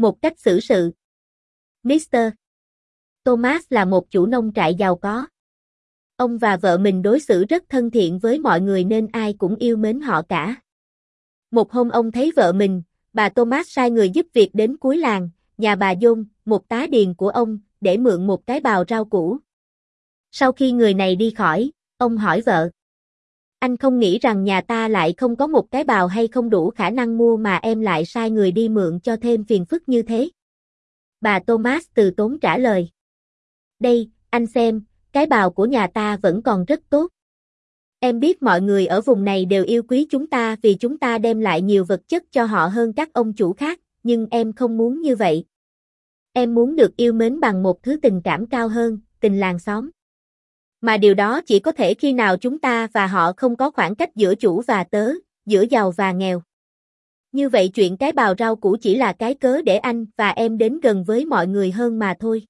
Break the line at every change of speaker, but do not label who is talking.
Một cách xử sự. Mr. Thomas là một chủ nông trại giàu có. Ông và vợ mình đối xử rất thân thiện với mọi người nên ai cũng yêu mến họ cả. Một hôm ông thấy vợ mình, bà Thomas sai người giúp việc đến cuối làng, nhà bà Dung, một tá điền của ông, để mượn một cái bào rau củ. Sau khi người này đi khỏi, ông hỏi vợ. Anh không nghĩ rằng nhà ta lại không có một cái bào hay không đủ khả năng mua mà em lại sai người đi mượn cho thêm phiền phức như thế. Bà Thomas từ tốn trả lời. Đây, anh xem, cái bào của nhà ta vẫn còn rất tốt. Em biết mọi người ở vùng này đều yêu quý chúng ta vì chúng ta đem lại nhiều vật chất cho họ hơn các ông chủ khác, nhưng em không muốn như vậy. Em muốn được yêu mến bằng một thứ tình cảm cao hơn, tình làng xóm. Mà điều đó chỉ có thể khi nào chúng ta và họ không có khoảng cách giữa chủ và tớ, giữa giàu và nghèo. Như vậy chuyện cái bào rau củ chỉ là cái cớ để anh và em đến gần với mọi người hơn mà thôi.